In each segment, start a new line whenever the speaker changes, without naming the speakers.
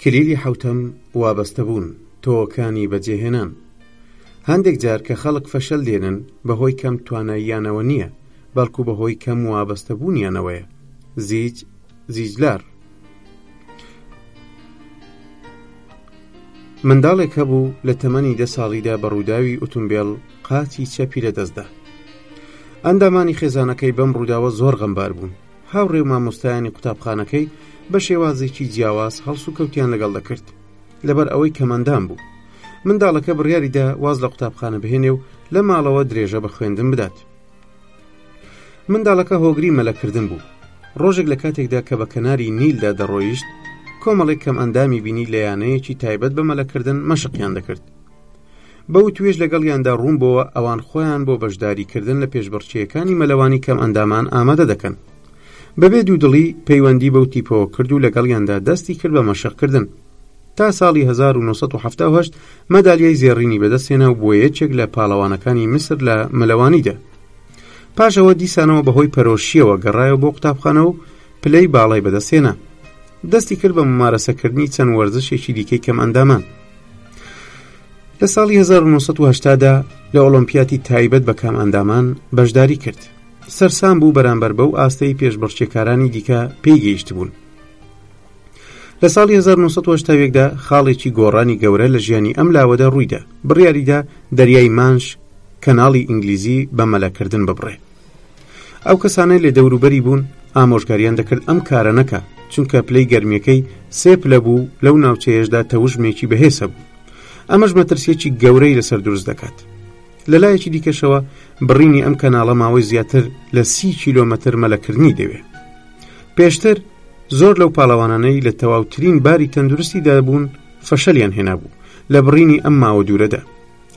کلیلی حەوتەم، وابەستەبوون، تۆوەکانی بەجێهێنان. هەندێک جار کە خەڵک فەشەل دێنن بەهۆی کەم تواناییانەوە نییە، بەڵکو بەهۆی کەم وابەستەبوونیانەوەیە. زیج، زیجلار. منداڵێک هەبوو لە تەمەنی دە ساڵیدا بە ڕووداوی ئوتومبێل قاچی چەپی لەدەستدا. ئەندامانی خێزانەکەی بەم ڕووداوە زۆر غەمبار بوون. هاوڕێ و مامۆستایانی قوتابخانەکەی بە شێوازێکی جیاواز هەڵس و کەوتیان لەگەڵ دەکرد لەبەر ئەوەی کەمەندان بوو منداڵەکە بڕیاریدا واز لە قوتابخانە بهێنێ و لە ماڵەوە درێژە بە خوێندن بدات منداڵەکە هۆگری مەلەکردن بوو ڕۆژێک لە کاتێکدا کە بە کەناری نیلدا دەڕۆیشت کۆمەڵێک کەم ئەندامی بینی لە یانەیەکی تایبەت بە مەلەکردن مەشقیان دەکرد بەو توێش لەگەڵیاندا ڕوون بۆوە ئەوان خۆیان بۆ بەشداریکردن لە پێشبڕچیەکانی مەلەوانی کەم ئەندامان ئامادە دەکەن بەبێ دوودڵی پەیوەندی بەو تیپەوە کرد و لەگەڵیاندا دەستی کرد بە مەشقکردن تا ساڵی 1970 مەدالیای زێڕینی بەدەستێنا و بۆ یەکێک لە پاڵەوانەکانی میسر لە مەلەوانیدا پاشەوە دیسانەوە بەهۆی پەرۆشیەوە گەڕایەوە بۆ قوتابخانە و پلەی باڵای بەدەستێنا دەستی کرد بە ممارەسەکردنی چەند وەرزشێکی دیکەی کەم ئەندامان لە ساڵی 1970 دا لە ئۆلۆمپیاتی تایبەت بە کام ئەندامان بەشداری کرد سەرسان بوو بەرامبەر بەو ئاستەی پێشبڕچێکارانی دیکە پێی گەیشت بوون لە ساڵی 1970دا خاڵێکی گۆڕانی گەورە لە ژیانی ئەم لاوەدا ڕوویدا بڕیاریدا دەریای مانش کەناڵی ئینگلیزی بە مەلەکردن ببڕێ ئەو کەسانەی لە دەوروبەری بوون ئامۆژگاریان دەکرد ئەم کارە نەکە چونکە پلەی گەرمیەکەی سێ پلە بوو لەو ناوچەیەشدا تەوژمێکی بەهێسە بوو ئەمەش مەترسیەکی گەورەی لەسەر دروست دەکات لەلایەکی دیکەشەوە بڕینی ئەم کەناڵە ماوەی زیاتر لە سی کیلۆمەتر مەلەکردنی دەوێ پێشتر زۆر لەو پاڵەوانانەی لە تەواوترین باری تەندروستی دابوون فەشەلیان هێنابوو لە بڕینی ئەم ماوە دوورەدا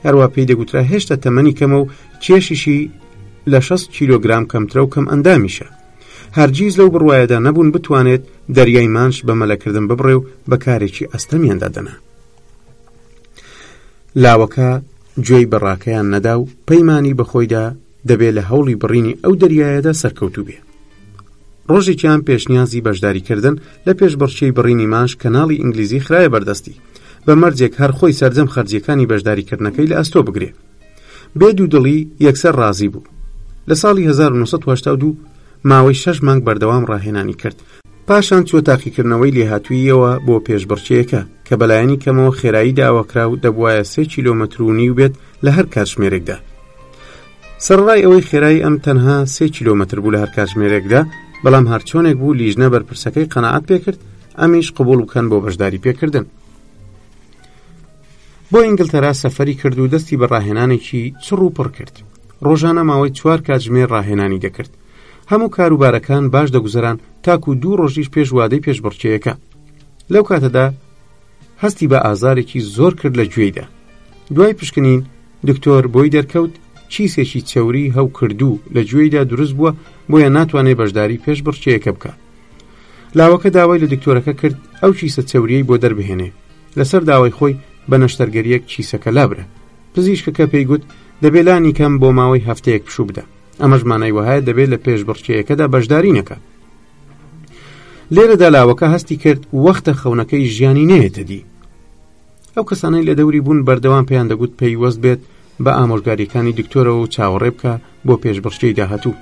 هەروە پێی دەگوترا هێشتا تەمەنی کەمە و کێشیشی لە 6 کیلوگرام کەمترە و کەم ئەندامیشە هەرگیز لەو بڕواایەدا نەبوون بتوانێت دەریای مانش بە مەلەکردن ببڕێ و بە کارێکی ئەستەمیاندا دەنا لاوەکە گوێی بەڕاکەیان نەدا و پەیمانانی بەخۆیدا دەبێ لە هەوڵی بڕینی ئەو دەریایەدا سەرکەوتوو بێ ڕۆژێکیان پێشنیازی بەشداریکردن لە پێشبڕکێی بڕینی ماش کەناڵی ئینگلیزی خراە بەردەستی بە مەرجێک هەر خۆی سەرجەم خەرجیەکانی بەشداریکردنەکەی لە ئەستۆ بگرێ بێ دوو دڵی یەکسەر ڕازی بوو لە ساڵی 1992 ماوەی شەش مانگ بەردەوام ڕاهێنانی کرد پاشان چووە تاقیکردنەوەی لێهاتووییەوە بۆ پێشبڕکێیەکە کە بەلایەنی کەمەوە خێرایی داواکرا و دەبواە سێ کیلومتر و نیو بێت لە هەر کاتژمێرێکدا سەرڕای ئەوەی خێرایی ئەم تەنها سێ کیلومتر بوو لە هەر کاتژمێرێکدا بەڵام هەرچۆنێک بوو لیژنە بەرپرسەکەی قەنەعات پێکرد ئەمیش قبول بکەن بۆ بەشداری پێکردن بۆ ئینگلتەرا سەفەری کرد و دەستی بە ڕاهێنانێکی چڕ و پڕ کرد ڕۆژانە ماوەی چوار کاتژمێر ڕاهێنانی دەکرد هەموو کاروبارەکان باش دەگوزەران تاکو دوو ڕۆژیش پێش وادەی پێشبڕکێیەکە لەو کاتەدا هەستی بە ئازارێکی زۆر کرد لە گوێیدا دوای پشکنین دکتۆر بۆی دەرکەوت چیسێکی چەوری هەو کردو لە گوێیدا دروست بووە بۆیە ناتوانێت بەشداری پێش بڕچەیەکە بکە لاوەکە داوای لە دکتۆرەکە کرد ئەو چیسە چەوریەی بۆ دەربهێنێ لەسەر داوای خۆی بە نەشتەرگەریەک چیسەکە لابرە پزیشکەکە پێی گوت دەبێلانی کەم بۆ ماوەی هەفتەیەک پشوو بدە ئەمەش مانای وهایە دەبێت لە پێشبڕکێیەکەدا بەشداری نەکە لێرەدا لاوەکە هەستی کرد وەختە خەونەکەی ژیانی نەیەتە دی ئەو کەسانەی لە دەوری بوون بەردەوام پێیان دەگوت پەیوەست بێت بە ئامۆژگاریەکانی دکتۆرەوە و چاوەڕێ بکە بۆ پێشبڕکێی داهاتوو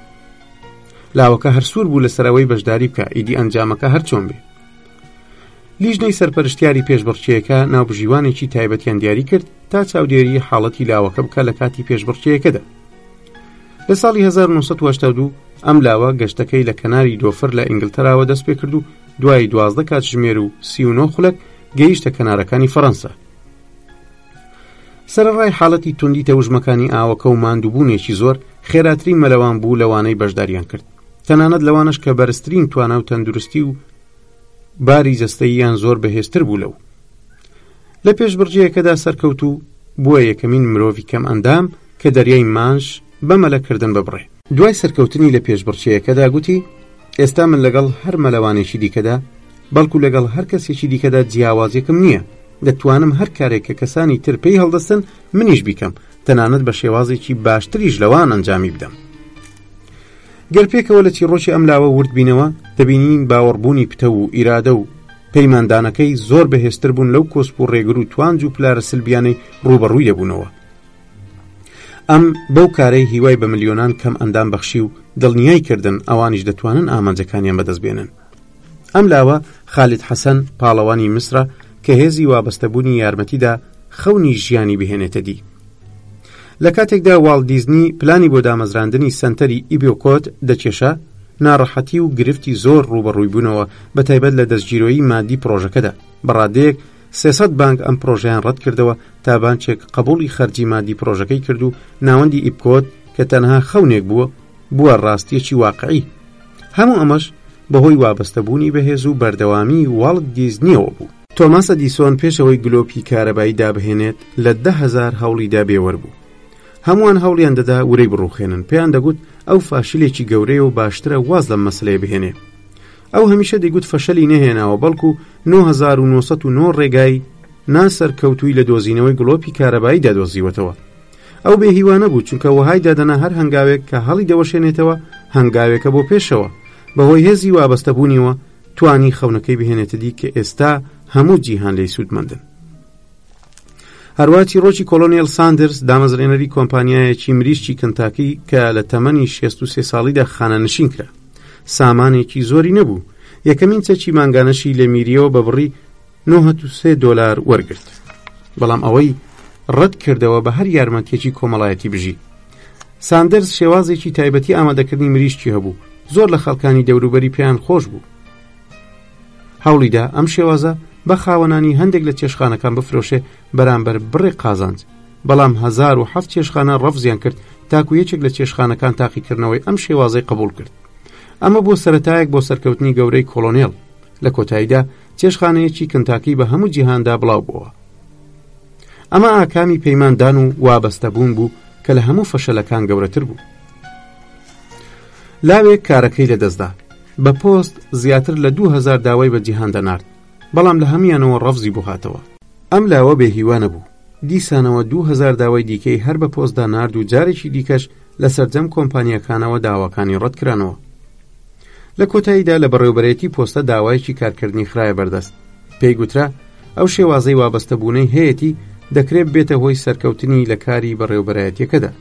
لاوەکە هەرسوور بوو لەسەرەوەی بەشداری بکە ئیدی ئەنجامەکە هەر چۆن بێ لیژنەی سەرپەرشتیاری پێشبڕچەکە ناوبژیوانێکی تایبەتیان دیاری کرد تا چاودێری حاڵەتی لاوەکە بکە لە کاتی پێشبڕچەکەدا لە ساڵی 1982 ئەم لاوە گەشتەکەی لە کەناری دۆفر لە ئینگلتەراوە دەست پێ کرد و دوای دوازدە کاتژمێر و سی و نۆ خولەک گەیشتە کەنارەکانی فەڕەنسا سەرڕای حاڵەتی توندی تەوژمەکانی ئاوەکە و ماندووبوونێکی زۆر خێراتری مەلەوان بوو لەوانەی بەشداریان کرد تەنانەت لەوانش کە بەرزترین توانا و تەندروستی و باری جەستەییان زۆر بەهێزتر بوو لەو لە پێشبڕجەیەکەدا سەرکەوت و بووە یەکەمین مرۆڤی کەم ئەندام کە دەریای مانش بەمەلەکردن ببڕێ دوای سەرکەوتنی لە پێشبڕچەیەکەدا گوتی ئێستا من لەگەڵ هەر مەلەوانێکی دیکەدا بەڵکو لەگەڵ هەر کەسێکی دیکەدا جیاوازێکم نییە دەتوانم هەر کارێک کە کەسانی تر پێی هەڵدەستن منیش بیکەم تەنانەت بە شێوازێکی باشتریش لەوان ئەنجامی بدەم گەر پێکەوە لە چیڕۆکی ئەم لاوە ورد بینەوە دەبینین باوەڕبوونی پتەو و ئیرادە و پەیماندانەکەی زۆر بەهێزتر بوون لەو کۆسپ و ڕێگر و توانج و پلارە سلبیانەی ڕوبەڕووی دەبوونەوە ئەم بەو کارەی هیوای بە ملیۆنان کەم ئەندام بەخشی و دڵنیای کردن ئەوانیش دەتوانن ئامانجەکانیان بەدەست بێنن ئەم لاوە خالید حەسەن پاڵەوانی میسرە کە هێزی وابەستەبوونی یارمەتیدا خەونی ژیانی بهێنێتە دی لە کاتێکدا واڵ دیزنی پلانی بۆ دامەزراندنی سەنتەری ئیبیۆکۆت دەکێشا ناڕەحەتی و گرفتی زۆر ڕوبەڕووی بوونەوە بە تایبەت لە دەستگیرۆیی مادی پرۆژەکەدا بەڕادەیەک سێسەد بانک ئەم پرۆژیان ڕەت کردەوە تا بانچێک قبولی خەرجی مادی پرۆژەکەی کرد و ناوەندی ئیبکۆت کە تەنها خەونێک بووە بووە ڕاستیەکی واقعی هەموو ئەمەش بەهۆی وابەستەبوونی بەهێز و بەردەوامی واڵت دیزنیەوە بوو تۆماس ئەدیسۆن پێش ئەوەی گلۆپی کارەبایی دابهێنێت لە دە هەزار هەوڵیدا بێوەر بوو هەمووان هەوڵیان دەدا ورەی بڕوخێنن پێیان دەگوت ئەو فاشلێکی گەورەیە و باشترە واز لەم مەسلەیە بهێنێ ئەو هەمیشە دەیگوت فەشەلی نەهێناوە بەڵکو 1990 ڕێگای ناسەرکەوتووی لە دۆزینەوەی گڵۆپی کارەبایی دادۆزیوەتەوە ئەو بێ هیوانە بوو چونکە وەهای دادەنا هەر هەنگاوێک کە هەڵی دەوەشێنێتەوە هەنگاوێکە بۆ پێشەوە بەهۆی هێزی وابەستەبوونیەوە توانی خەونەکەی بهێنێتە دی کە ئێستا هەموو جیهان لی سوودمەندن هەرواچی ڕۆژی کۆلۆنیل ساندرس دامەزرێنەری کۆمپانیایەکی مریشکی کنتاکی کە لە تەمەنی 63 ساڵیدا خانە نشین کرا سامانێکی زۆری نەبوو یەکەمین چەکی مانگانەشی لە میریەوە بە بڕی نۆهەد و سێ دۆلار وەرگرت بەڵام ئەوەی ڕەت کردەوە بە هەر یارمەتیەکی کۆمەڵایەتی بژی ساندرز شێوازێکی تایبەتی ئامادەکردنی مریشکی هەبوو زۆر لە خەڵکانی دەوروبەری پێیان خۆش بوو هەوڵیدا ئەم شێوازە بە خاوەنانی هەندێک لە چێشخانەکان بفرۆشێ بەرامبەر بڕێ قازانج بەڵام هزار و هەفت چێشخانە ڕەفزیان کرد تاکو یەکێک لە چێشخانەکان تاقیکردنەوەی ئەم شێوازەی قبول کرد ئەمە بۆ سەتایەک بۆ سەرکەوتنی گەورەی کۆلۆنێڵ لە کۆتاییدا چێشخانەیەکی کنتاکی بە هەموو جیهاندا بڵاو بووە ئەمە ئاکامی پەیماندان و وابەستە بوون بوو کە لە هەموو فەشەلەکان گەورەتر بوو لاوێک کارەکەی لەدەستدا بە پۆست زیاتر لە 2000 داوای بە جیهان دەنارد بەڵام لە هەمویانەوە ڕەفزی بۆ هاتەوە ئەم لاوە بێ هیوا نەبوو دیسانەوە دوو هەزار داوای دیکەی هەر بە پۆستدا نارد و جارێکی دیکەش لە سەرجەم کۆمپانیاکانەوە داواکانی ڕەتکرانەوە لە کۆتاییدا لە بەڕێوبەرێتی پۆستە داوایەکی کارکردنی خراە بەردەست پێی گوترا ئەو شێوازەی وابەستە بوونەی هەیەی دەکرێت بێتە هۆی سەرکەوتنی لە کاری بەڕێوبەرایەتەکەدا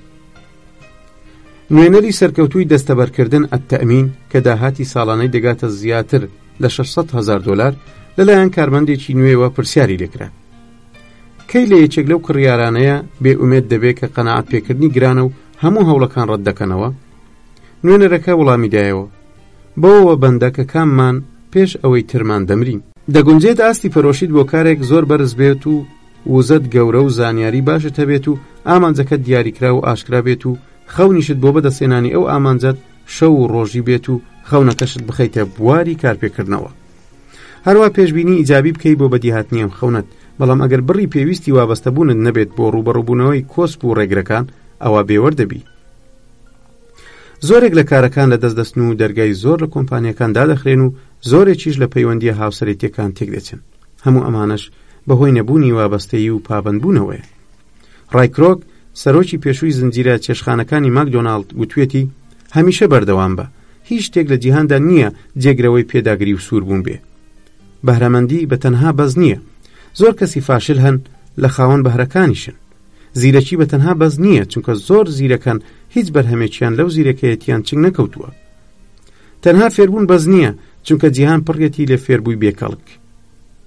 نوێنەری سەرکەوتوی دەستەبەرکردن ئەتەمین کە داهاتی ساڵانەی دەگاتە زیاتر لە 600 هزار دلار لەلایەن کارمەندێکی نوێوە پرسیاری لێکرا کەی لە یەکێک لەو کڕیارانەیە بێ ئومێد دەبێت کە قەنەعات پێکردنی گرانە و هەموو هەوڵەکان ڕەت دەکەنەوە نوێنەرەکە وڵامی دایەوە بەوەوە بەندە کە کاممان پێش ئەوەی ترمان دەمرین دەگونجێت ئاستی پەرۆشیت بۆ کارێک زۆر بەرز بێت و وزەت گەورە و زانیاری باشت هەبێت و ئامانجەکە دیاریکرا و ئاشکرا بێت و خەونیشت بۆ بەدەستێنانی ئەو ئامانجەت شەو و ڕۆژی بێت و خەونەکەشت بخەیتە بواری کارپێکردنەوە هەروا پێشببینی ئیجابی بکەی بۆ بەدیهاتنی ئەم خەونەت بەڵام ئەگەر بڕی پێویستی وابەستە بوونت نەبێت بۆ ڕوبەڕوبوونەوەی کۆسپ و ڕێگرەکان ئەوە بێوەەر دەبی زۆرێک لە کارەکان لە دەست دەستن و دەرگای زۆر لە کۆمپانیەکان دادەخرێن و زۆرێکیش لە پەیوەندیە هاوسەرێتیەکان تێک دەچن هەموو ئەمانەش بەهۆی نەبوونی وابەستەیی و پابندبوونەوەیە ڕای کرۆک، سەرۆکی پێشووی زنجیرە چێشتخانەکانی ماکدۆناڵد وتوێتی، هەمیشە بەردەوام بە، هیچ شتێک لە جیهاندا نییە جێگرەوەی پێداگری و سووربوون بێ. بەهرەمەندی بە تەنها بەس نییە. زۆر کەسی فاشل هەن لە خاوەن بەهرەکانیشن. زیرەکی بە تەنها بەس نییە چونکە زۆر زیرەکن هیچ بەرهەمێکیان لەو زیرەکەیەتیان چنگ نەکەوتووە. تەنها فێربوون بەس نییە چونکە جیهان پڕیەتی لە فێربووی بێکەڵک.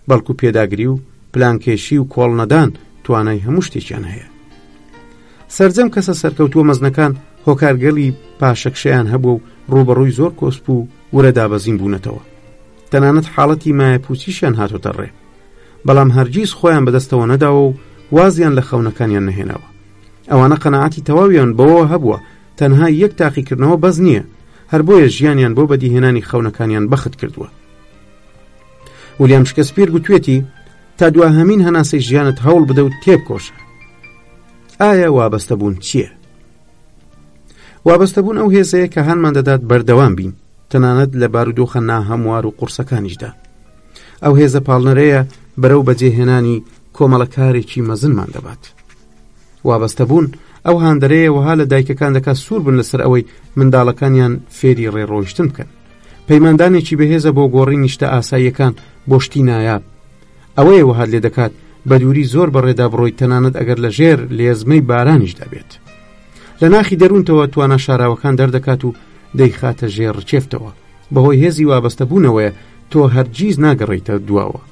بەڵکو پێداگری و پلانکێشی و کۆڵنەدان توانای هەموو شتێکیان هەیە سرجەم کەسە سەرکەوتووە مەزنەکان هۆکارگەلی پاشەکشیان هەبوو و ڕوبەڕووی زۆر کۆسپ و ورە دابەزین بوونەتەوە تەنانەت حاڵەتی مایە پوچیشیان هاتۆتە ڕێ بەڵام هەرگیز خۆیان بەدەستەوە نەداوە و وازیان لە خەونەکانیان نەهێناوە ئەوانە قەنەعاتی تەواویان بەوە هەبووە تەنها یەک تاقیکردنەوە بەس نییە هەر بۆیە ژیانیان بۆ بەدیهێنانی خەونەکانیان بەخت کردووە ولیام شکسپیر گوتوێتی تا دواهمین هەناسەی ژیانت هەوڵ بدە و تێبکۆشە ئایا وابەستە بوون چییە؟ وابەستە بوون ئەو هێزەیە کە هەنمان دەدات بەردەوام بین تەنانەت لە بارودۆخە ناهەموار و قورسەکانیشدا ئەو هێزە پاڵنەرەیە بەرەو بەجێهێنانی کۆمەڵەکارێکی مەزنمان دەبات وابەستە بوون ئەو هاندەرەیە وەها لە دایکەکان دەکات سوور بن لەسەر ئەوەی منداڵەکانیان فێری ڕێڕۆیشتن بکەن پەیماندانێکی بەهێزە بۆ گۆڕینی شتە ئاساییەکان بۆ شتی نایاب ئەوەیە وهات لێ دەکات بە دووری زۆر بەڕێدا بڕۆیت تەنانەت ئەگەر لە ژێر لێزمەی بارانیش دەبێت لە ناخی دەروونتەوە توانا شاراوەکان دەردەکات و دەیخاتە ژێر ڕچێفتەوە بەهۆی هێزی وابەستە بوونەوەیە تۆ هەرگیز ناگەڕیتە دواوە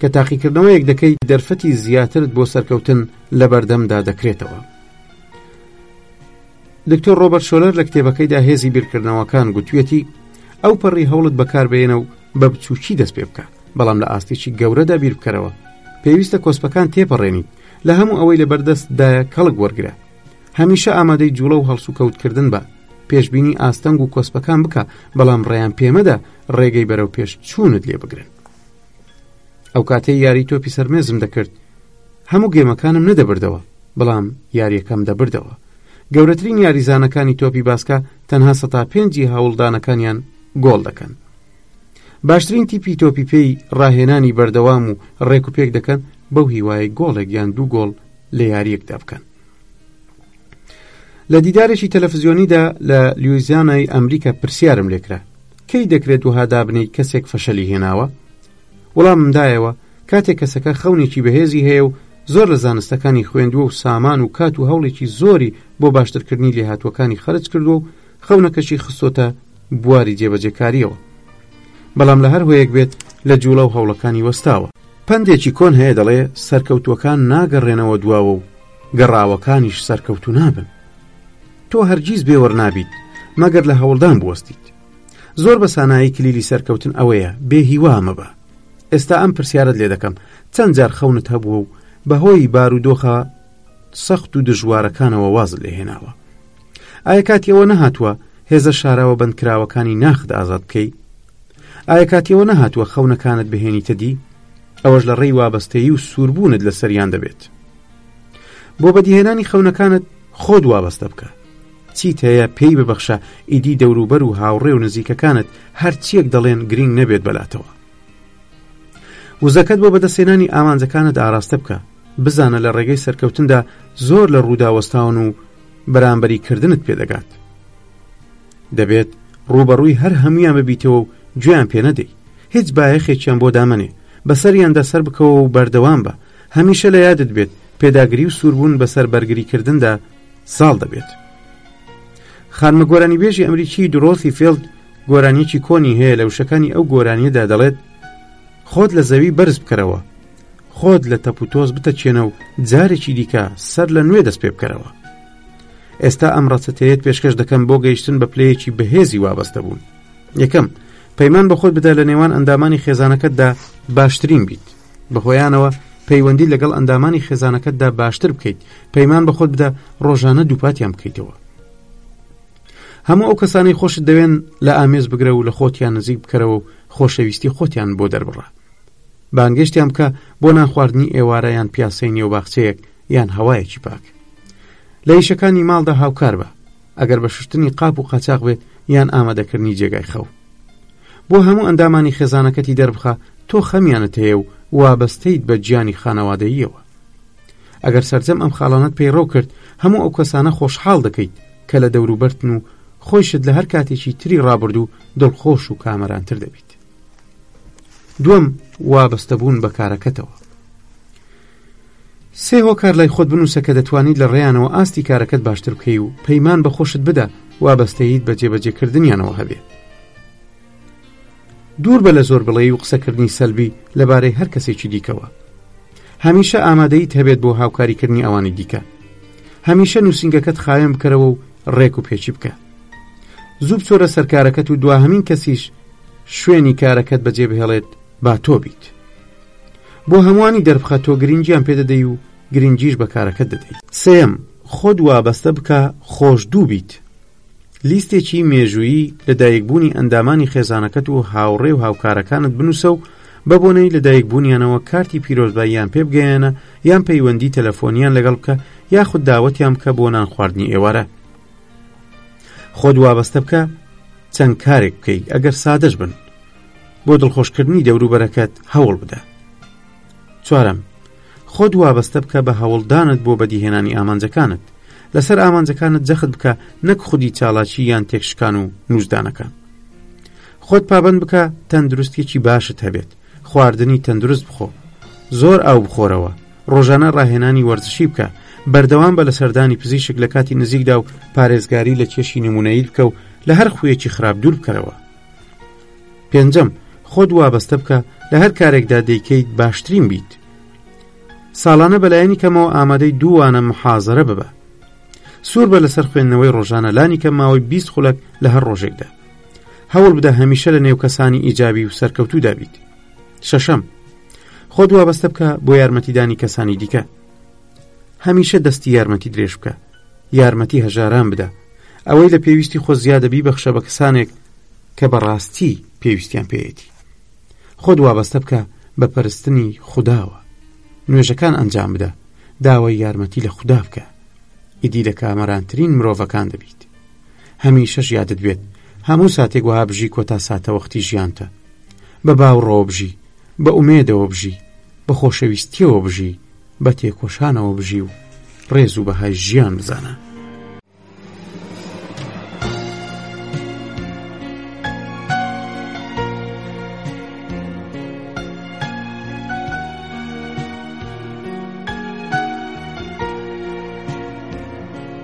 کە تاقیکردنەوەیەک دەکەیت دەرفەتی زیاترت بۆ سەرکەوتن لە بەردەمدا دەکرێتەوە دکتۆر ڕۆبەرت شۆلەر لە کتێبەکەیدا هێزی بیرکردنەوەکان گوتویەتی ئەو پەڕی هەوڵت بەکاربێنە و بە بچووکی دەست پێ بکە بەڵام لە ئاستێکی گەورەدا بیر بکەرەوە پێویستە کۆسپەکان تێپەڕێنی لە هەموو ئەوەی لە بەردەستدایە کەڵک وەرگرە هەمیشە ئامادەی جوڵە و هەڵسو کەوتکردن بە پێشببینی ئاستەنگ و کۆسپەکان بکە بەڵام ڕێیان پێمەدا ڕێگەی بەرەو پێش چوونت لێ بگرن ئەو کاتەی یاری تۆپی سەرمێزم دەکرد هەموو گێمەکانم نەدەبردەوە بەڵام یاریەکەم دەبردەوە گەورەترین یاریزانەکانی تۆپی باسکە تەنها سەتا پێنجی هاوڵدانەکانیان گۆڵ دەکەن باشترین تیپی تۆپی پێی ڕاهێنانی بەردەوام و ڕێک و پێک دەکەن بەو هیوای گۆڵێک یان دوو گۆڵ لە یاریەکدا بکەن لە دیدارێکی تەلەفزیۆنیدا لە لیوزیانای ئەمریکا پرسیارم لێکرا کەی دەکرێت وها دابنیت کەسێک فەشەلی هێناوە وەڵام مندایەوە کاتێک کەسەکە خەونێکی بەهێزی هەیە و زۆر لە زانستەکانی خوێندووە و سامان و کات و هەوڵێکی زۆری بۆ باشترکردنی لێهاتووەکانی خەرج کردووە و خەونەکەشی خستۆتە بواری جێبەجێکارییەوە بەڵام لە هەر هۆیەک بێت لە جوڵە و هەوڵەکانی وەستاوە پەندێکی کۆن هەیە دەڵێ سەرکەوتووەکان ناگەڕێنەوە دواوە و گەڕاوەکانیش سەرکەوتو نابن تۆ هەرگیز بێوەڕ نابیت مەگەر لە هەوڵدان بوەستیت زۆر بە سانایی کلیلی سەرکەوتن ئەوەیە بێ هیوا مەبە ئێستا ئەم پرسیارت لێ دەکەم چەند جار خەونت هەبووە و بەهۆی بارودۆخە سەخت و دژوارەکانەوە واز لێ هێناوە ئایا کاتیەوە نەهاتووە هێزە شاراوە بەندکراوەکانی ناخت ئازاد بکەی ئایا کاتیەوە نەهاتووە خەونەکانت بهێنیتە دی ئەوەش لە ڕێی وابەستەیی و سووربوونت لە سەریان دەبێت بۆ بەدیهێنانی خەونەکانت خۆت وابەستە بکە چیت هەیە پێی ببەخشە ئیدی دەوروبەر و هاوڕێ و نزیکەکانت هەرچیەک دەڵێن گرنگ نەبێت بەلاتەوە وزەکەت بۆ بەدەستێنانی ئامانجەکانت ئاراستە بکە بزانە لە ڕێگەی سەرکەوتندا زۆر لە ڕووداوەستاون و بەرامبەری کردنت پێدەگات دەبێت ڕوبەڕووی هەر هەمویان ببیتەوە و گوێیان پێ نەدەی هیچ بایەخێکیان بۆ دامنێ بەسەریاندا سەر بکەوە و بەردەوام بە هەمیشە لە یادت بێت پێداگری و سووربوون بەسەر بەرگریکردندا ساڵ دەبێت خانمە گۆرانیبێژی ئەمریکی درۆسی فێلد گۆرانیەکی کۆنی هەیە لە وشەکانی ئەو گۆرانیەدا دەڵێت خۆت لە زەوی بەرز بکەرەوە خۆت لە تەپ و تۆز بتەچێنە و جارێکی دیکە سەر لە نوێ دەست پێ بکەرەوە ئێستا ئەم ڕەچەتەیەت پێشکەش دەکەم بۆ گەیشتن بە پلەیەکی بەهێزی وابەستە بوون یەکەم پەیمان بە خۆت بدە لە نێوان ئەندامانی خێزانەکەتدا باشترین بیت بەهۆیانەوە پەیوەندی لەگەڵ ئەندامانی خێزانەکەتدا باشتر بکەیت پەیمان بەخۆت بدە ڕۆژانە دووپاتیان بکەیتەوە هەموو ئەو کەسانی خۆشت دەوێن لە ئامێز بگرە و لە خۆتیان نزیک بکەرەوە و خۆشەویستی خۆتیان بۆ دەربڕە بانگشتیان بکە بۆ نانخواردنی ئێوارە یان پیاسەی نێوباخچەیەک یان هەوایەکی پاک لە یشەکانی ماڵدا هاوکار بە ئەگەر بە شوشتنی قاپ و قاچاق بێت یان ئامادەکردنی جێگای خەو بۆ هەموو ئەندامانی خێزانەکەتی دەربخە تۆ خەمیانت هەیە و وابەستەیت بە گیانی خانەوادەییەوە ئەگەر سرجەم ئەم خاڵانت پەیڕەو کرد هەموو ئەو کەسانە خۆشحاڵ دەکەیت کە لە دەوروبەرتن و خۆیشت لە هەر کاتێکی تری ڕابردوو دڵخۆش و کامەرانتر دەبیت دووەم وابەستەبوون بە کارەکەتەوە سێ هۆکار لای خۆت بنووسە کە دەتوانیت لە ڕێیانەوە ئاستی کارەکەت باشتر بکەی و پەیمان بە خۆشت بدە وابەستەیت بە جێبەجێکردنیانەوە هەبێ دوور بە لە زۆر بڵێ و قسەکردنی سەلبی لەبارەی هەر کەسێکی دیکەوە هەمیشە ئامادەیت هەبێت بۆ هاوکاریکردنی ئەوانی دیکە هەمیشە نووسنگەکەت خاوێن بکەرەوە و ڕێک و پێچی بکە زوو بچۆرە سەرکارەکەت و دواهمین کەسیش شوێنی کارەکەت بەجێ بهێڵێت با تۆ بیت بۆ هەمووانی دەربخە تۆ گرنگیان پێدەدەی و گرنگیش بە کارەکە دەدەیت سێم خۆت وابەستە بکە خۆش دوو بیت لیستێکی مێژوویی لەدایکبوونی ئەندامانی خێزانەکەت و هاوڕێ و هاوکارەکانت بنووسە و بە بۆنەی لەدایک بوونیانەوە کارتی پیرۆزباییان پێ بگەیەنە یان پەیوەندی تەلەفۆنیان لەگەڵ بکە یاخود داوەتیان بکە بۆ نان خواردنی ئێوارە خۆت وابەستە بکە چەند کارێک بکەیت ئەگەر سادەش بن بۆ دڵخۆشکردنی دەوروبەرەکەت هەوڵ بدە چوارم خۆت وابەستە بکە بە هەوڵدانت بۆ بەدیهێنانی ئامانجەکانت لەسەر ئامانجەکانت جەخت بکە نەک خودی چاڵاچی یان تێکشکان و نووسدانەکان خۆت پابەند بکە تەندروستیەکی باشت هەبێت خواردنی تەندروست بخۆ زۆر ئاو بخۆرەوە ڕۆژانە ڕاهێنانی وەرزشی بکە بەردەوام بە لە سەردانی پزیشک لە کاتی نزیکدا و پارێزگاری لە کێشی نمونەیل بکە و لە هەر خویەکی خراپ دوور بکەرەوە پێنجەم خۆت وابەستە بکە لە هەر کارێکدا دەیکەیت باشترین بیت ساڵانە بەلایەنی کەمەوە ئامادەی دووانە محازرە ببە سوور بە لەسەر خوێندنەوەی ڕۆژانە لانی کە ماوەی بیست خولک لە هەر ڕۆژێکدا هەوڵ بدە هەمیشە لە نێو کەسانی ئیجابی و سەرکەوتوو دابیت شەشەم خۆت وابەستە بکە بۆ یارمەتیدانی کەسانی دیکە هەمیشە دەستی یارمەتی درێژ بکە یارمەتی هەژاران بدە ئەوەی لە پێویستی خۆ زیادە بیبەخشە بە کەسانێک کە بەڕاستی پێویستیان پێیەتی خۆت وابەستە بکە بە پەرستنی خودداوە نوێژەکان ئەنجام بدە داوای یارمەتی لە خوددا بکە ئیدی لە کامەرانترین مرۆڤەکان دەبیت هەمیشەش یادت بێت هەموو ساتێک وەها بژی کۆتا ساتەوەختی ژیانتە بە باوڕەوە بژی بە ئومێدەوە بژی بە خۆشەویستیەوە بژی بە تێکۆشانەوە بژی و ڕێز و بەهای ژیان بزانە.